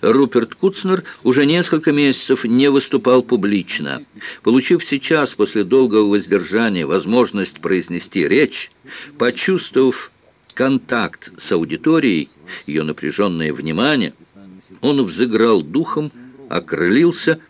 Руперт Куцнер уже несколько месяцев не выступал публично. Получив сейчас, после долгого воздержания, возможность произнести речь, почувствовав контакт с аудиторией, ее напряженное внимание, он взыграл духом, окрылился,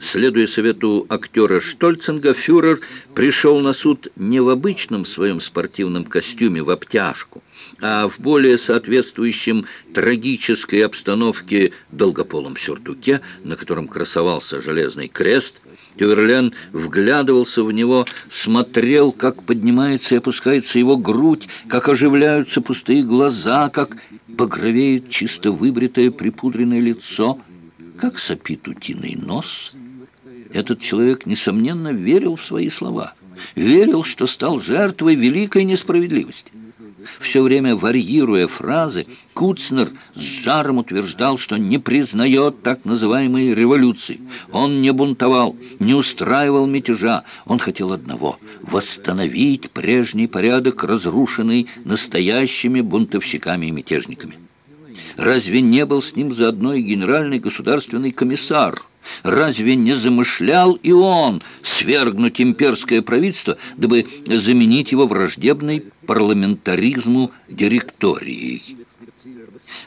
Следуя совету актера Штольцинга, фюрер пришел на суд не в обычном своем спортивном костюме в обтяжку, а в более соответствующем трагической обстановке долгополом сюртуке, на котором красовался железный крест. Тюверлен вглядывался в него, смотрел, как поднимается и опускается его грудь, как оживляются пустые глаза, как багровеет чисто выбритое припудренное лицо, как сопит утиный нос — этот человек, несомненно, верил в свои слова, верил, что стал жертвой великой несправедливости. Все время варьируя фразы, Куцнер с жаром утверждал, что не признает так называемой революции. Он не бунтовал, не устраивал мятежа. Он хотел одного — восстановить прежний порядок, разрушенный настоящими бунтовщиками и мятежниками. Разве не был с ним заодно и генеральный государственный комиссар — Разве не замышлял и он свергнуть имперское правительство, дабы заменить его враждебной парламентаризму директорией?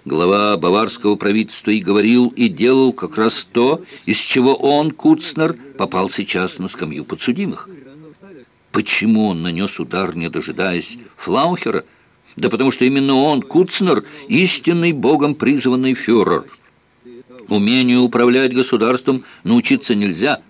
Глава баварского правительства и говорил, и делал как раз то, из чего он, Куцнер, попал сейчас на скамью подсудимых. Почему он нанес удар, не дожидаясь Флаухера? Да потому что именно он, Куцнер, истинный богом призванный фюрер – Умению управлять государством научиться нельзя.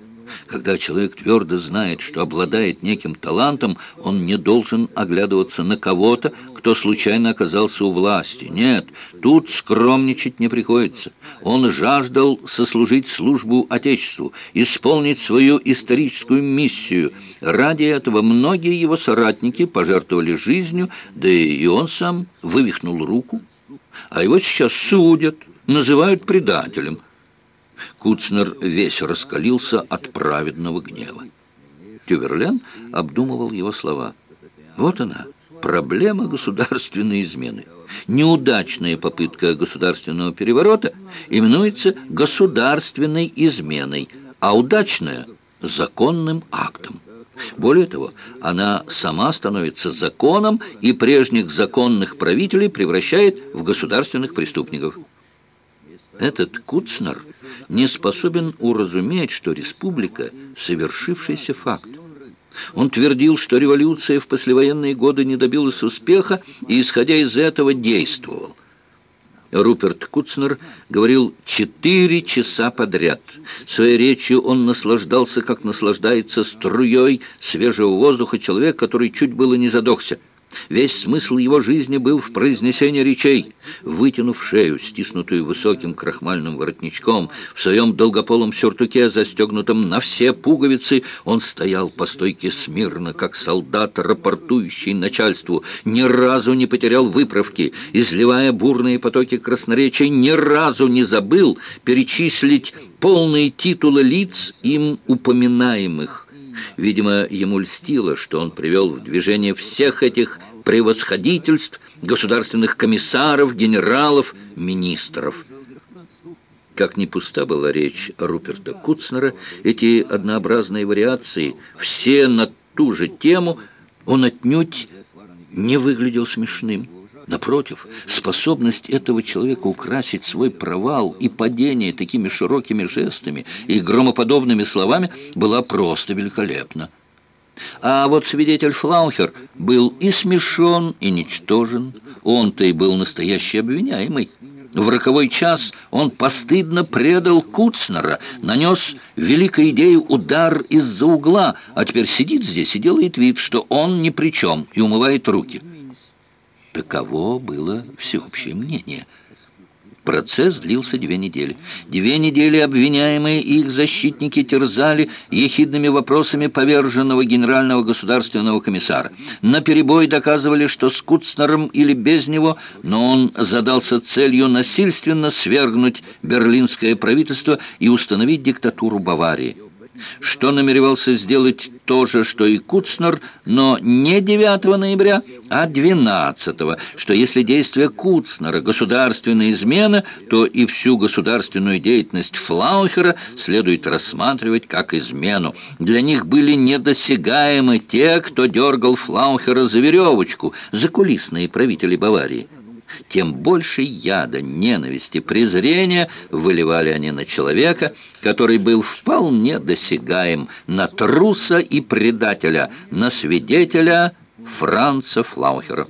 Когда человек твердо знает, что обладает неким талантом, он не должен оглядываться на кого-то, кто случайно оказался у власти. Нет, тут скромничать не приходится. Он жаждал сослужить службу Отечеству, исполнить свою историческую миссию. Ради этого многие его соратники пожертвовали жизнью, да и он сам вывихнул руку. А его сейчас судят называют предателем. Куцнер весь раскалился от праведного гнева. Тюверлен обдумывал его слова. Вот она, проблема государственной измены. Неудачная попытка государственного переворота именуется государственной изменой, а удачная – законным актом. Более того, она сама становится законом и прежних законных правителей превращает в государственных преступников. Этот Куцнер не способен уразуметь, что республика – совершившийся факт. Он твердил, что революция в послевоенные годы не добилась успеха и, исходя из этого, действовал. Руперт Куцнер говорил четыре часа подряд. Своей речью он наслаждался, как наслаждается струей свежего воздуха человек, который чуть было не задохся. Весь смысл его жизни был в произнесении речей. Вытянув шею, стиснутую высоким крахмальным воротничком, в своем долгополом сюртуке, застегнутом на все пуговицы, он стоял по стойке смирно, как солдат, рапортующий начальству, ни разу не потерял выправки, изливая бурные потоки красноречия, ни разу не забыл перечислить полные титулы лиц, им упоминаемых. Видимо, ему льстило, что он привел в движение всех этих превосходительств, государственных комиссаров, генералов, министров. Как ни пуста была речь Руперта Куцнера, эти однообразные вариации, все на ту же тему, он отнюдь не выглядел смешным. Напротив, способность этого человека украсить свой провал и падение такими широкими жестами и громоподобными словами была просто великолепна. А вот свидетель Флаухер был и смешон, и ничтожен. Он-то и был настоящий обвиняемый. В роковой час он постыдно предал Куцнера, нанес великой идею удар из-за угла, а теперь сидит здесь и делает вид, что он ни при чем, и умывает руки. Таково было всеобщее мнение. Процесс длился две недели. Две недели обвиняемые и их защитники терзали ехидными вопросами поверженного генерального государственного комиссара. На перебой доказывали, что с Куцнером или без него, но он задался целью насильственно свергнуть берлинское правительство и установить диктатуру Баварии. Что намеревался сделать то же, что и Куцнер, но не 9 ноября, а 12, что если действие Куцнера – государственная измена, то и всю государственную деятельность Флаухера следует рассматривать как измену. Для них были недосягаемы те, кто дергал Флаухера за веревочку, закулисные правители Баварии тем больше яда, ненависти, презрения выливали они на человека, который был вполне досягаем, на труса и предателя, на свидетеля Франца Флаухера.